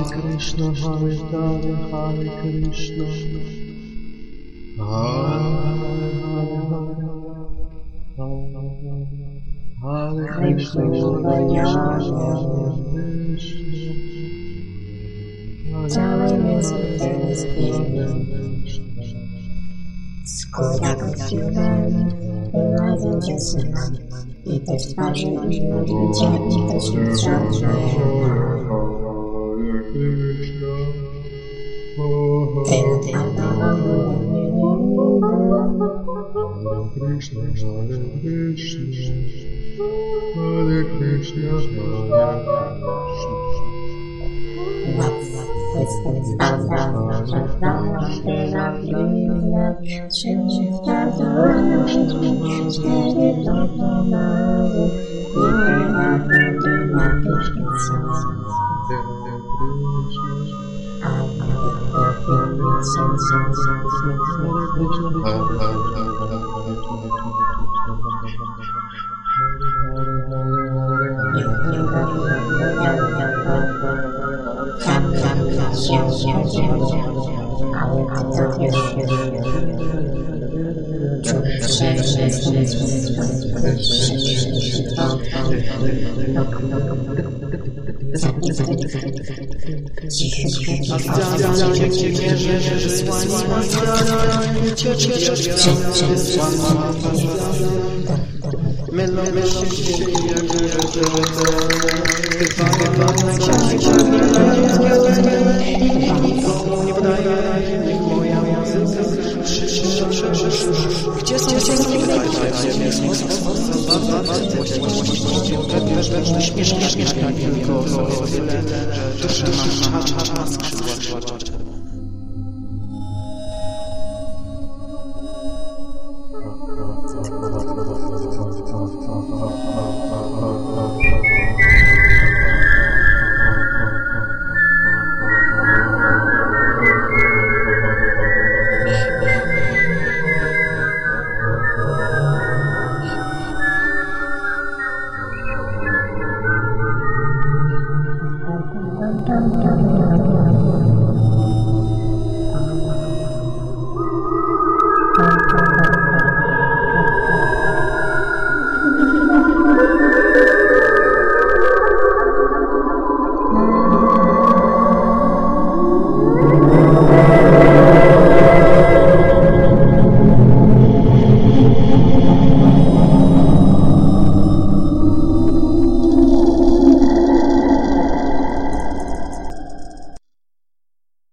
Hare Krishna, Hare Hare, Hare Krishna. Hare Krishna, Krishna, Cały miesiąc jest piękny. Skóra posiłkami, wymaga ciasna. I te twarze już widziałem, i te śmierć żadne. Krishna, Hare Czuję, że jestem gdzie są dzieciaki? Śmiesznie, śmiesznie, tylko tyle, że dusza ma skrzydła.